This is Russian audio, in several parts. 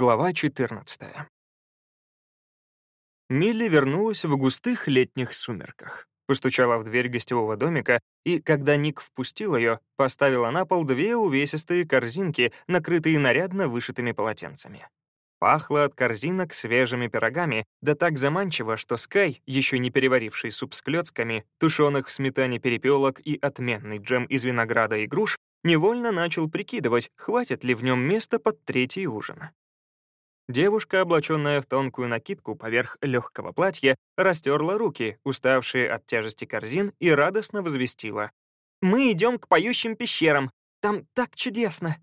Глава 14. Милли вернулась в густых летних сумерках. Постучала в дверь гостевого домика, и, когда Ник впустил ее, поставила на пол две увесистые корзинки, накрытые нарядно вышитыми полотенцами. Пахло от корзинок свежими пирогами, да так заманчиво, что Скай, еще не переваривший суп с клёцками, тушеных в сметане перепелок и отменный джем из винограда и груш, невольно начал прикидывать, хватит ли в нем места под третий ужин. Девушка, облаченная в тонкую накидку поверх легкого платья, растерла руки, уставшие от тяжести корзин, и радостно возвестила. «Мы идем к поющим пещерам. Там так чудесно.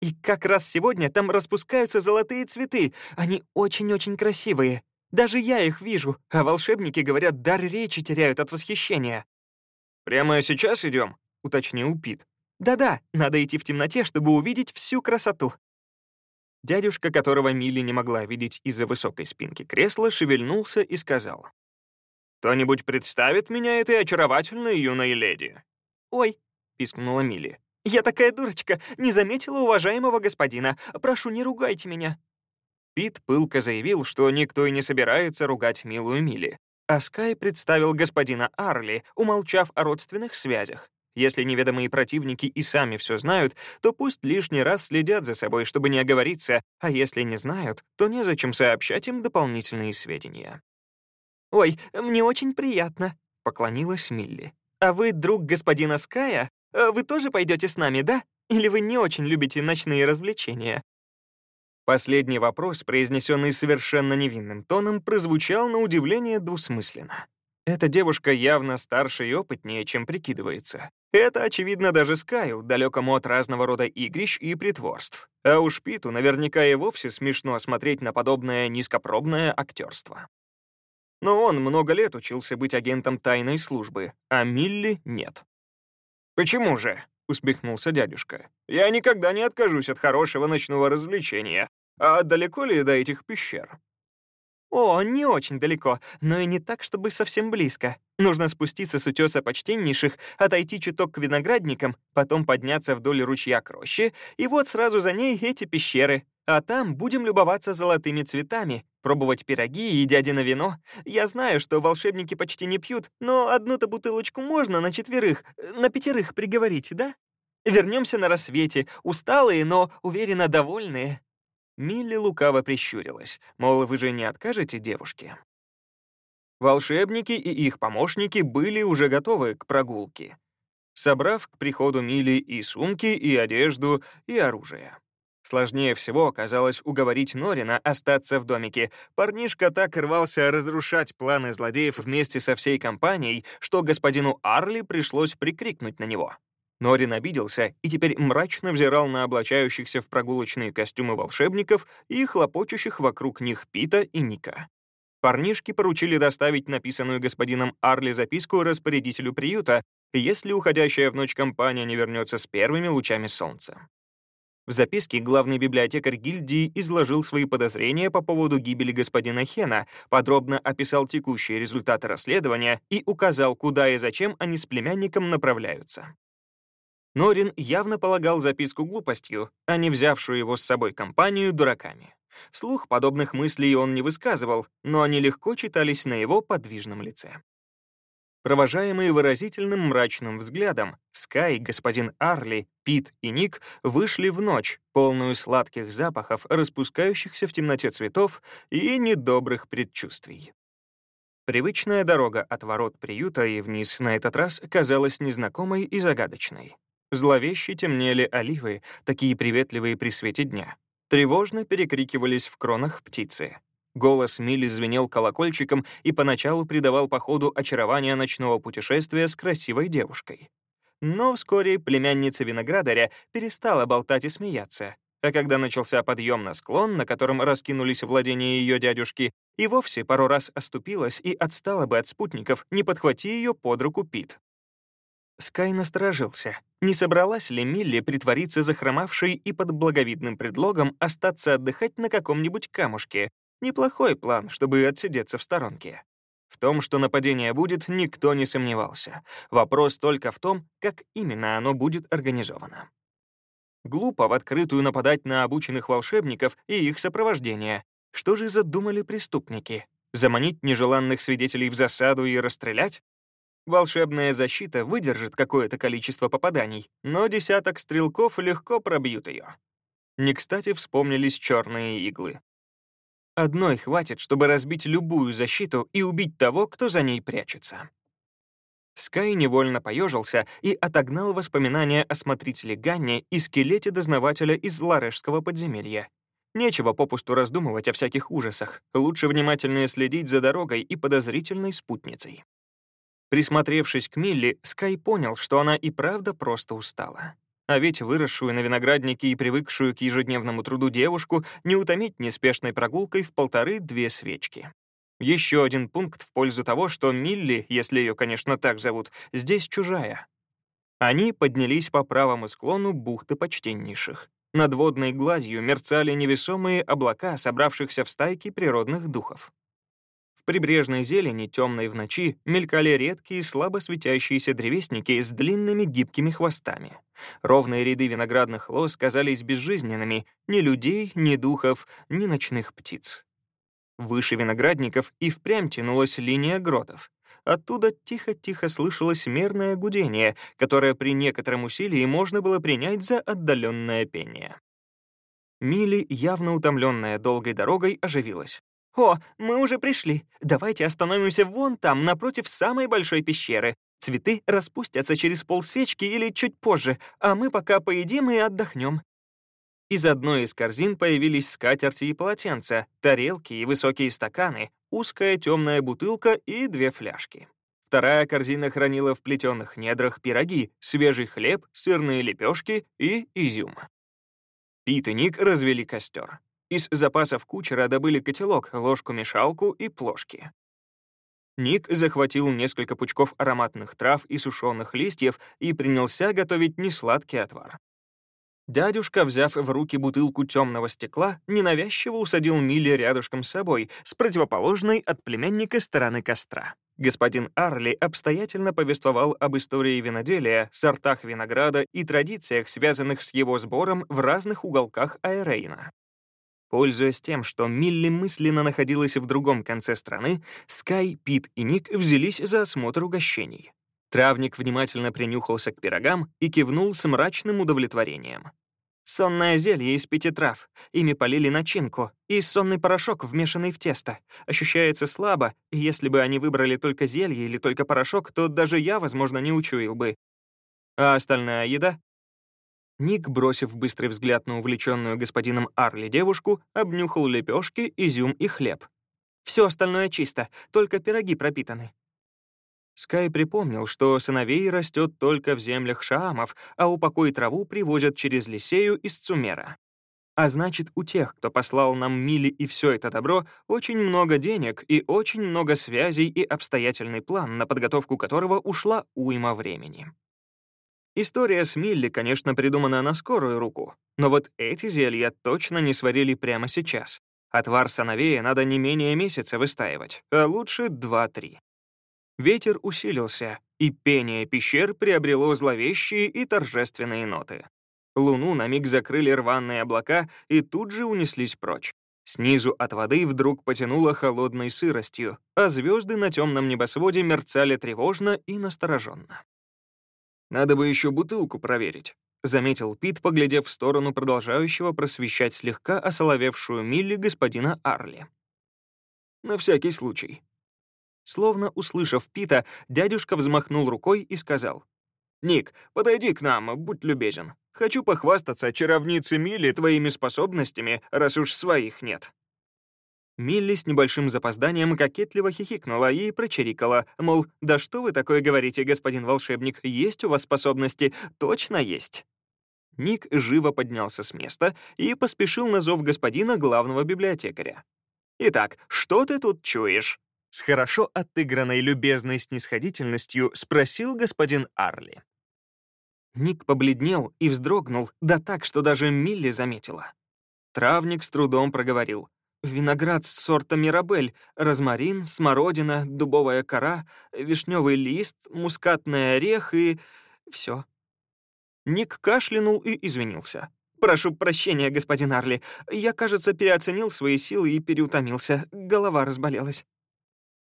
И как раз сегодня там распускаются золотые цветы. Они очень-очень красивые. Даже я их вижу, а волшебники, говорят, дар речи теряют от восхищения». «Прямо сейчас идем?» — уточнил Пит. «Да-да, надо идти в темноте, чтобы увидеть всю красоту», Дядюшка, которого Милли не могла видеть из-за высокой спинки кресла, шевельнулся и сказал. «Кто-нибудь представит меня этой очаровательной юной леди?» «Ой», — пискнула Милли. «Я такая дурочка, не заметила уважаемого господина. Прошу, не ругайте меня». Пит пылко заявил, что никто и не собирается ругать милую Милли. А Скай представил господина Арли, умолчав о родственных связях. Если неведомые противники и сами все знают, то пусть лишний раз следят за собой, чтобы не оговориться, а если не знают, то незачем сообщать им дополнительные сведения. «Ой, мне очень приятно», — поклонилась Милли. «А вы друг господина Ская? Э, вы тоже пойдете с нами, да? Или вы не очень любите ночные развлечения?» Последний вопрос, произнесенный совершенно невинным тоном, прозвучал на удивление двусмысленно. Эта девушка явно старше и опытнее, чем прикидывается. Это очевидно даже Скаю, далекому от разного рода игрищ и притворств. А уж Питу наверняка и вовсе смешно смотреть на подобное низкопробное актерство. Но он много лет учился быть агентом тайной службы, а Милли — нет. «Почему же?» — усмехнулся дядюшка. «Я никогда не откажусь от хорошего ночного развлечения. А далеко ли до этих пещер?» О, не очень далеко, но и не так, чтобы совсем близко. Нужно спуститься с утеса почтеннейших, отойти чуток к виноградникам, потом подняться вдоль ручья к роще, и вот сразу за ней эти пещеры. А там будем любоваться золотыми цветами, пробовать пироги и дядино вино. Я знаю, что волшебники почти не пьют, но одну-то бутылочку можно на четверых, на пятерых приговорить, да? Вернемся на рассвете, усталые, но, уверенно, довольные. Милли лукаво прищурилась, мол, вы же не откажете девушке. Волшебники и их помощники были уже готовы к прогулке, собрав к приходу Милли и сумки, и одежду, и оружие. Сложнее всего оказалось уговорить Норина остаться в домике. Парнишка так рвался разрушать планы злодеев вместе со всей компанией, что господину Арли пришлось прикрикнуть на него. Норин обиделся и теперь мрачно взирал на облачающихся в прогулочные костюмы волшебников и хлопочущих вокруг них Пита и Ника. Парнишки поручили доставить написанную господином Арли записку распорядителю приюта, если уходящая в ночь компания не вернется с первыми лучами солнца. В записке главный библиотекарь гильдии изложил свои подозрения по поводу гибели господина Хена, подробно описал текущие результаты расследования и указал, куда и зачем они с племянником направляются. Норин явно полагал записку глупостью, а не взявшую его с собой компанию дураками. Вслух подобных мыслей он не высказывал, но они легко читались на его подвижном лице. Провожаемые выразительным мрачным взглядом, Скай, господин Арли, Пит и Ник вышли в ночь, полную сладких запахов, распускающихся в темноте цветов и недобрых предчувствий. Привычная дорога от ворот приюта и вниз на этот раз казалась незнакомой и загадочной. Зловеще темнели оливы, такие приветливые при свете дня. Тревожно перекрикивались в кронах птицы. Голос Милли звенел колокольчиком и поначалу придавал походу очарование ночного путешествия с красивой девушкой. Но вскоре племянница виноградаря перестала болтать и смеяться, а когда начался подъем на склон, на котором раскинулись владения ее дядюшки, и вовсе пару раз оступилась и отстала бы от спутников, не подхвати ее под руку Пит. Скай насторожился. Не собралась ли Милли притвориться захромавшей и под благовидным предлогом остаться отдыхать на каком-нибудь камушке? Неплохой план, чтобы отсидеться в сторонке. В том, что нападение будет, никто не сомневался. Вопрос только в том, как именно оно будет организовано. Глупо в открытую нападать на обученных волшебников и их сопровождение. Что же задумали преступники? Заманить нежеланных свидетелей в засаду и расстрелять? Волшебная защита выдержит какое-то количество попаданий, но десяток стрелков легко пробьют ее. Не кстати вспомнились черные иглы. Одной хватит, чтобы разбить любую защиту и убить того, кто за ней прячется. Скай невольно поежился и отогнал воспоминания о смотрителе Ганне и скелете дознавателя из Ларешского подземелья. Нечего попусту раздумывать о всяких ужасах. Лучше внимательно следить за дорогой и подозрительной спутницей. Присмотревшись к Милли, Скай понял, что она и правда просто устала. А ведь выросшую на винограднике и привыкшую к ежедневному труду девушку не утомить неспешной прогулкой в полторы-две свечки. Еще один пункт в пользу того, что Милли, если ее, конечно, так зовут, здесь чужая. Они поднялись по правому склону бухты почтеннейших. Над водной гладью мерцали невесомые облака, собравшихся в стайки природных духов. Прибрежной зелени, темной в ночи, мелькали редкие слабо светящиеся древесники с длинными гибкими хвостами. Ровные ряды виноградных лоз казались безжизненными, ни людей, ни духов, ни ночных птиц. Выше виноградников и впрямь тянулась линия гротов. Оттуда тихо-тихо слышалось мерное гудение, которое при некотором усилии можно было принять за отдаленное пение. Мили, явно утомленная долгой дорогой, оживилась. «О, мы уже пришли. Давайте остановимся вон там, напротив самой большой пещеры. Цветы распустятся через полсвечки или чуть позже, а мы пока поедим и отдохнем. Из одной из корзин появились скатерти и полотенца, тарелки и высокие стаканы, узкая темная бутылка и две фляжки. Вторая корзина хранила в плетеных недрах пироги, свежий хлеб, сырные лепешки и изюм. Пит и Ник развели костер. Из запасов кучера добыли котелок, ложку-мешалку и плошки. Ник захватил несколько пучков ароматных трав и сушеных листьев и принялся готовить несладкий отвар. Дядюшка, взяв в руки бутылку темного стекла, ненавязчиво усадил Милли рядышком с собой, с противоположной от племянника стороны костра. Господин Арли обстоятельно повествовал об истории виноделия, сортах винограда и традициях, связанных с его сбором в разных уголках Айрейна. Пользуясь тем, что Милли мысленно находилась в другом конце страны, Скай, Пит и Ник взялись за осмотр угощений. Травник внимательно принюхался к пирогам и кивнул с мрачным удовлетворением. Сонное зелье из пяти трав. Ими полили начинку. И сонный порошок, вмешанный в тесто. Ощущается слабо, и если бы они выбрали только зелье или только порошок, то даже я, возможно, не учуял бы. А остальная еда? Ник, бросив быстрый взгляд на увлеченную господином Арли девушку, обнюхал лепешки, изюм и хлеб. Все остальное чисто, только пироги пропитаны. Скай припомнил, что сыновей растет только в землях шаамов, а упокой траву привозят через Лисею из Цумера. А значит, у тех, кто послал нам мили и все это добро, очень много денег и очень много связей и обстоятельный план, на подготовку которого ушла уйма времени. История с Милли, конечно, придумана на скорую руку, но вот эти зелья точно не сварили прямо сейчас. Отвар сановея надо не менее месяца выстаивать, а лучше 2-3. Ветер усилился, и пение пещер приобрело зловещие и торжественные ноты. Луну на миг закрыли рваные облака и тут же унеслись прочь. Снизу от воды вдруг потянуло холодной сыростью, а звезды на темном небосводе мерцали тревожно и настороженно. «Надо бы еще бутылку проверить», — заметил Пит, поглядев в сторону продолжающего просвещать слегка осоловевшую Милли господина Арли. «На всякий случай. Словно услышав Пита, дядюшка взмахнул рукой и сказал. «Ник, подойди к нам, будь любезен. Хочу похвастаться чаровнице Милли твоими способностями, раз уж своих нет». Милли с небольшим запозданием кокетливо хихикнула и прочирикала, мол, «Да что вы такое говорите, господин волшебник, есть у вас способности? Точно есть». Ник живо поднялся с места и поспешил на зов господина главного библиотекаря. «Итак, что ты тут чуешь?» С хорошо отыгранной любезной снисходительностью спросил господин Арли. Ник побледнел и вздрогнул, да так, что даже Милли заметила. Травник с трудом проговорил. Виноград сорта Мирабель, розмарин, смородина, дубовая кора, вишневый лист, мускатный орех и... все. Ник кашлянул и извинился. «Прошу прощения, господин Арли. Я, кажется, переоценил свои силы и переутомился. Голова разболелась».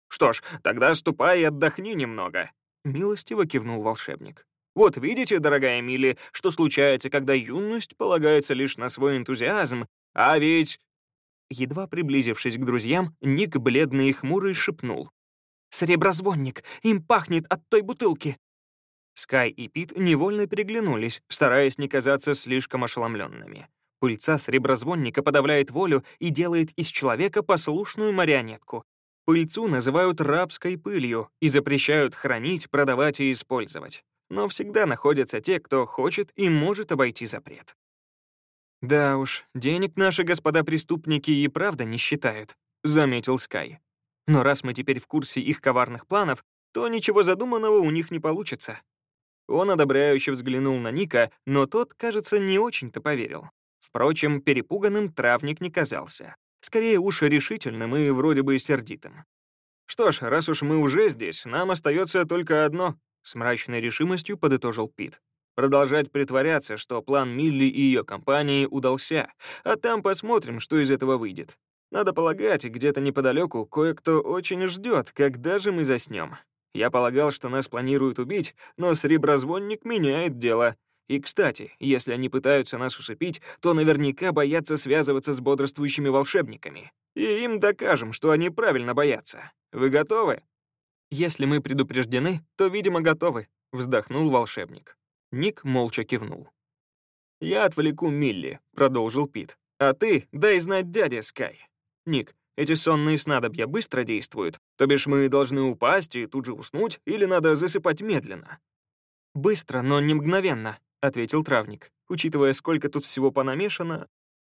«Что ж, тогда ступай и отдохни немного», — милостиво кивнул волшебник. «Вот видите, дорогая Милли, что случается, когда юность полагается лишь на свой энтузиазм, а ведь...» Едва приблизившись к друзьям, Ник, бледный и хмурый, шепнул. «Среброзвонник! Им пахнет от той бутылки!» Скай и Пит невольно переглянулись, стараясь не казаться слишком ошеломленными. Пыльца среброзвонника подавляет волю и делает из человека послушную марионетку. Пыльцу называют рабской пылью и запрещают хранить, продавать и использовать. Но всегда находятся те, кто хочет и может обойти запрет. «Да уж, денег наши господа преступники и правда не считают», — заметил Скай. «Но раз мы теперь в курсе их коварных планов, то ничего задуманного у них не получится. Он одобряюще взглянул на Ника, но тот, кажется, не очень-то поверил. Впрочем, перепуганным травник не казался. Скорее уж решительным и вроде бы сердитым. «Что ж, раз уж мы уже здесь, нам остается только одно», — с мрачной решимостью подытожил Пит. «Продолжать притворяться, что план Милли и ее компании удался, а там посмотрим, что из этого выйдет. Надо полагать, где-то неподалеку кое-кто очень ждет, когда же мы заснем. Я полагал, что нас планируют убить, но среброзвонник меняет дело. И, кстати, если они пытаются нас усыпить, то наверняка боятся связываться с бодрствующими волшебниками. И им докажем, что они правильно боятся. Вы готовы? Если мы предупреждены, то, видимо, готовы, вздохнул волшебник. Ник молча кивнул. «Я отвлеку Милли», — продолжил Пит. «А ты дай знать дяде Скай. Ник, эти сонные снадобья быстро действуют, то бишь мы должны упасть и тут же уснуть, или надо засыпать медленно?» «Быстро, но не мгновенно», — ответил травник. «Учитывая, сколько тут всего понамешано,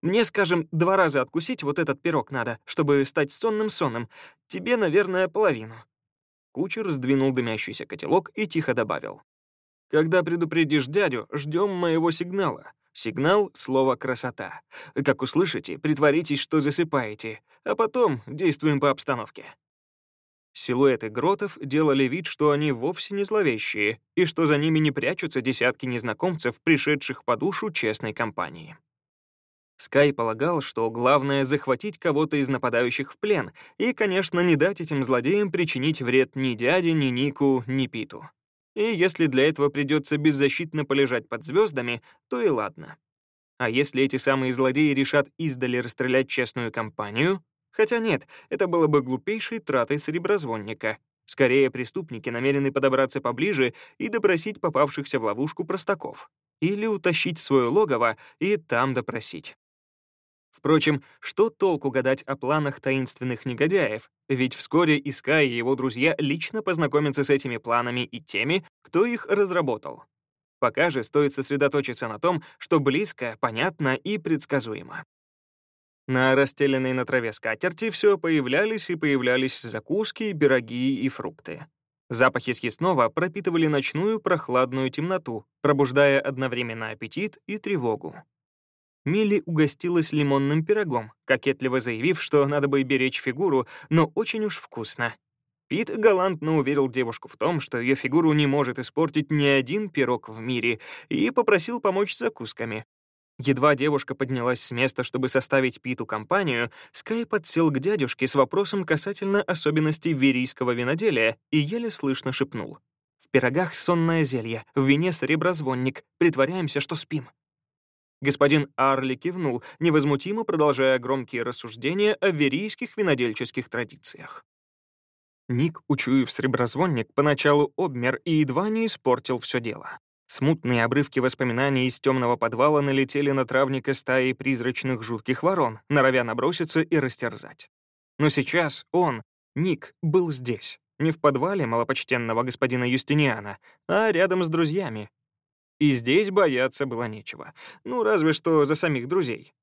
мне, скажем, два раза откусить вот этот пирог надо, чтобы стать сонным-сонным. Тебе, наверное, половину». Кучер сдвинул дымящийся котелок и тихо добавил. «Когда предупредишь дядю, ждем моего сигнала. Сигнал — слово «красота». Как услышите, притворитесь, что засыпаете, а потом действуем по обстановке. Силуэты гротов делали вид, что они вовсе не зловещие, и что за ними не прячутся десятки незнакомцев, пришедших по душу честной компании. Скай полагал, что главное — захватить кого-то из нападающих в плен и, конечно, не дать этим злодеям причинить вред ни дяде, ни Нику, ни Питу. И если для этого придется беззащитно полежать под звездами, то и ладно. А если эти самые злодеи решат издали расстрелять честную компанию? Хотя нет, это было бы глупейшей тратой сереброзвонника. Скорее, преступники намерены подобраться поближе и допросить попавшихся в ловушку простаков. Или утащить свое логово и там допросить. Впрочем, что толку гадать о планах таинственных негодяев, ведь вскоре Искай и его друзья лично познакомятся с этими планами и теми, кто их разработал. Пока же стоит сосредоточиться на том, что близко, понятно и предсказуемо. На расстеленной на траве скатерти все появлялись и появлялись закуски, пироги и фрукты. Запахи съестного пропитывали ночную прохладную темноту, пробуждая одновременно аппетит и тревогу. Милли угостилась лимонным пирогом, кокетливо заявив, что надо бы беречь фигуру, но очень уж вкусно. Пит галантно уверил девушку в том, что ее фигуру не может испортить ни один пирог в мире, и попросил помочь с закусками. Едва девушка поднялась с места, чтобы составить Питу компанию, Скай подсел к дядюшке с вопросом касательно особенностей верийского виноделия и еле слышно шепнул. «В пирогах сонное зелье, в вине среброзвонник. Притворяемся, что спим». Господин Арли кивнул, невозмутимо продолжая громкие рассуждения о верийских винодельческих традициях. Ник, учуяв среброзвонник, поначалу обмер и едва не испортил все дело. Смутные обрывки воспоминаний из темного подвала налетели на травника стаи призрачных жутких ворон, норовя наброситься и растерзать. Но сейчас он, Ник, был здесь, не в подвале малопочтенного господина Юстиниана, а рядом с друзьями, и здесь бояться было нечего. Ну, разве что за самих друзей.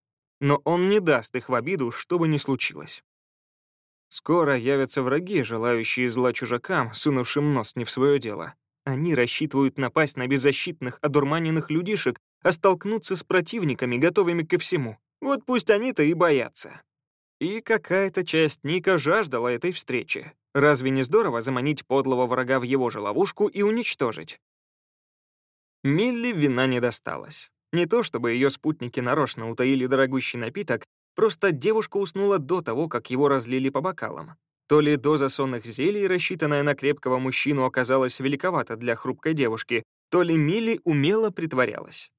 Но он не даст их в обиду, что бы ни случилось. Скоро явятся враги, желающие зла чужакам, сунувшим нос не в свое дело. Они рассчитывают напасть на беззащитных, одурманенных людишек, а столкнуться с противниками, готовыми ко всему. Вот пусть они-то и боятся. И какая-то часть Ника жаждала этой встречи. Разве не здорово заманить подлого врага в его же ловушку и уничтожить? Милли вина не досталось. Не то чтобы ее спутники нарочно утаили дорогущий напиток, просто девушка уснула до того, как его разлили по бокалам. То ли доза сонных зелий, рассчитанная на крепкого мужчину, оказалась великовата для хрупкой девушки, то ли Милли умело притворялась.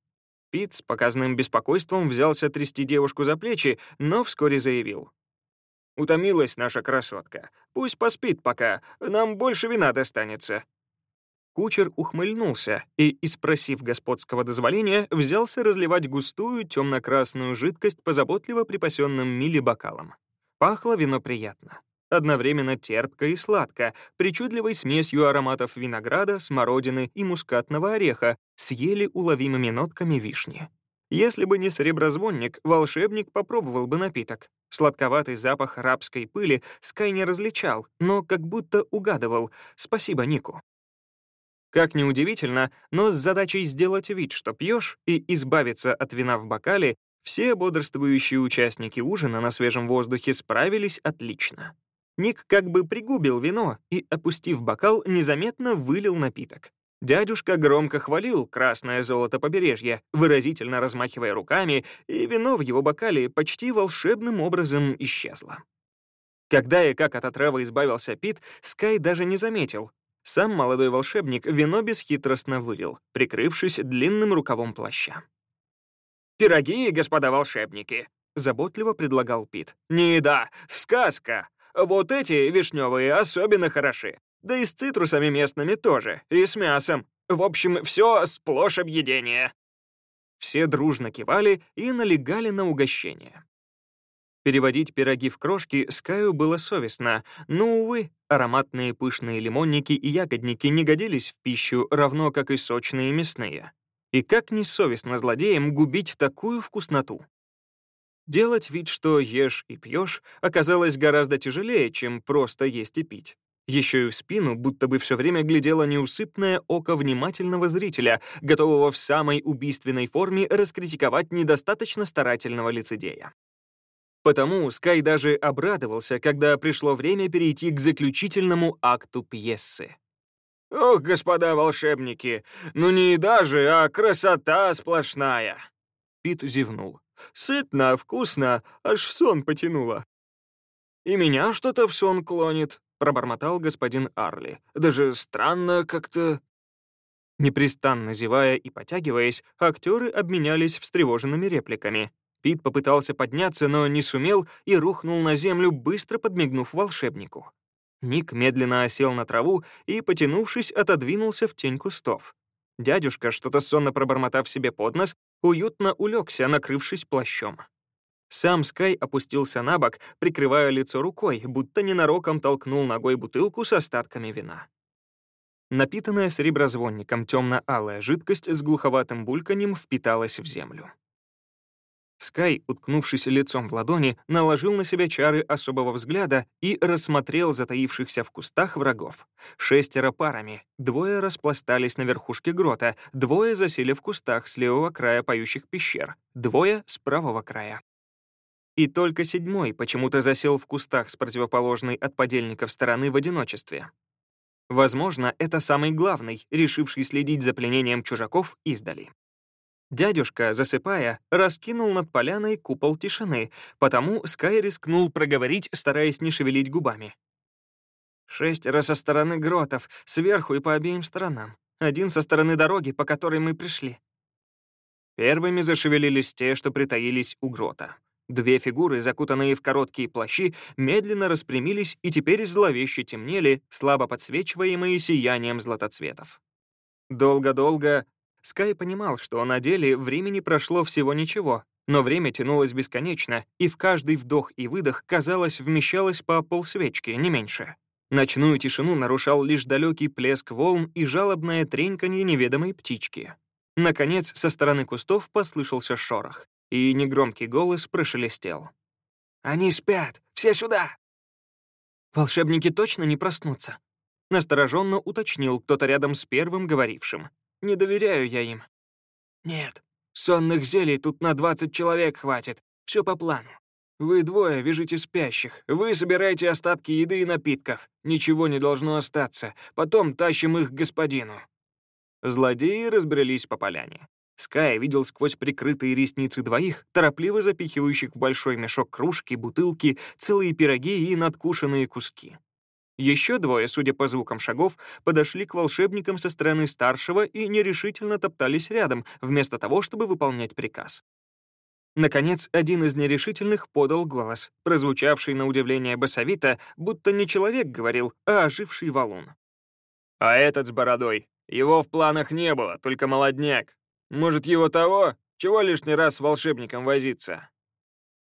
Пит с показным беспокойством взялся трясти девушку за плечи, но вскоре заявил. «Утомилась наша красотка. Пусть поспит пока, нам больше вина достанется». Кучер ухмыльнулся и, испросив господского дозволения, взялся разливать густую темно-красную жидкость по заботливо припасенным мили бокалам. Пахло вино приятно. Одновременно терпко и сладко, причудливой смесью ароматов винограда, смородины и мускатного ореха с еле уловимыми нотками вишни. Если бы не среброзвонник, волшебник попробовал бы напиток. Сладковатый запах рабской пыли Скай не различал, но как будто угадывал. Спасибо Нику. Как ни удивительно, но с задачей сделать вид, что пьешь, и избавиться от вина в бокале, все бодрствующие участники ужина на свежем воздухе справились отлично. Ник как бы пригубил вино и, опустив бокал, незаметно вылил напиток. Дядюшка громко хвалил красное золото побережья, выразительно размахивая руками, и вино в его бокале почти волшебным образом исчезло. Когда и как от отравы избавился Пит, Скай даже не заметил. Сам молодой волшебник вино бесхитростно вылил, прикрывшись длинным рукавом плаща. «Пироги, господа волшебники!» — заботливо предлагал Пит. «Не еда, сказка! Вот эти вишневые особенно хороши. Да и с цитрусами местными тоже, и с мясом. В общем, все сплошь объедение». Все дружно кивали и налегали на угощение. Переводить пироги в крошки Скаю было совестно, но, увы, ароматные пышные лимонники и ягодники не годились в пищу, равно как и сочные мясные. И как несовестно злодеям губить такую вкусноту. Делать вид, что ешь и пьешь, оказалось гораздо тяжелее, чем просто есть и пить. Еще и в спину будто бы все время глядело неусыпное око внимательного зрителя, готового в самой убийственной форме раскритиковать недостаточно старательного лицедея. Потому Скай даже обрадовался, когда пришло время перейти к заключительному акту пьесы. «Ох, господа волшебники, ну не еда же, а красота сплошная!» Пит зевнул. Сытно, вкусно, аж в сон потянуло. «И меня что-то в сон клонит», — пробормотал господин Арли. «Даже странно как-то...» Непрестанно зевая и потягиваясь, актеры обменялись встревоженными репликами. Пит попытался подняться, но не сумел и рухнул на землю, быстро подмигнув волшебнику. Ник медленно осел на траву и, потянувшись, отодвинулся в тень кустов. Дядюшка, что-то сонно пробормотав себе под нос, уютно улегся, накрывшись плащом. Сам Скай опустился на бок, прикрывая лицо рукой, будто ненароком толкнул ногой бутылку с остатками вина. Напитанная сереброзвонником темно-алая жидкость с глуховатым бульканьем впиталась в землю. Скай, уткнувшись лицом в ладони, наложил на себя чары особого взгляда и рассмотрел затаившихся в кустах врагов. Шестеро парами, двое распластались на верхушке грота, двое засели в кустах с левого края поющих пещер, двое — с правого края. И только седьмой почему-то засел в кустах с противоположной от подельников стороны в одиночестве. Возможно, это самый главный, решивший следить за пленением чужаков издали. Дядюшка, засыпая, раскинул над поляной купол тишины, потому Скай рискнул проговорить, стараясь не шевелить губами. «Шестеро со стороны гротов, сверху и по обеим сторонам. Один со стороны дороги, по которой мы пришли». Первыми зашевелились те, что притаились у грота. Две фигуры, закутанные в короткие плащи, медленно распрямились и теперь зловеще темнели, слабо подсвечиваемые сиянием златоцветов. Долго-долго Скай понимал, что на деле времени прошло всего ничего, но время тянулось бесконечно, и в каждый вдох и выдох, казалось, вмещалось по полсвечки, не меньше. Ночную тишину нарушал лишь далекий плеск волн и жалобное треньканье неведомой птички. Наконец, со стороны кустов послышался шорох, и негромкий голос прошелестел. «Они спят! Все сюда!» «Волшебники точно не проснутся?» — настороженно уточнил кто-то рядом с первым говорившим. Не доверяю я им. Нет, сонных зелий тут на 20 человек хватит. Все по плану. Вы двое вяжите спящих. Вы собираете остатки еды и напитков. Ничего не должно остаться. Потом тащим их к господину. Злодеи разбрелись по поляне. Скай видел сквозь прикрытые ресницы двоих, торопливо запихивающих в большой мешок кружки, бутылки, целые пироги и надкушенные куски. Еще двое, судя по звукам шагов, подошли к волшебникам со стороны старшего и нерешительно топтались рядом, вместо того, чтобы выполнять приказ. Наконец, один из нерешительных подал голос, прозвучавший на удивление басовито, будто не человек говорил, а оживший валун. «А этот с бородой. Его в планах не было, только молодняк. Может, его того? Чего лишний раз с волшебником возиться?»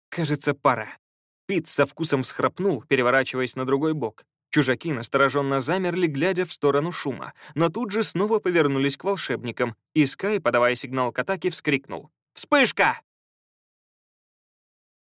«Кажется, пора». Пит со вкусом схрапнул, переворачиваясь на другой бок. Чужаки настороженно замерли, глядя в сторону шума, но тут же снова повернулись к волшебникам, и Скай, подавая сигнал к атаке, вскрикнул. «Вспышка!»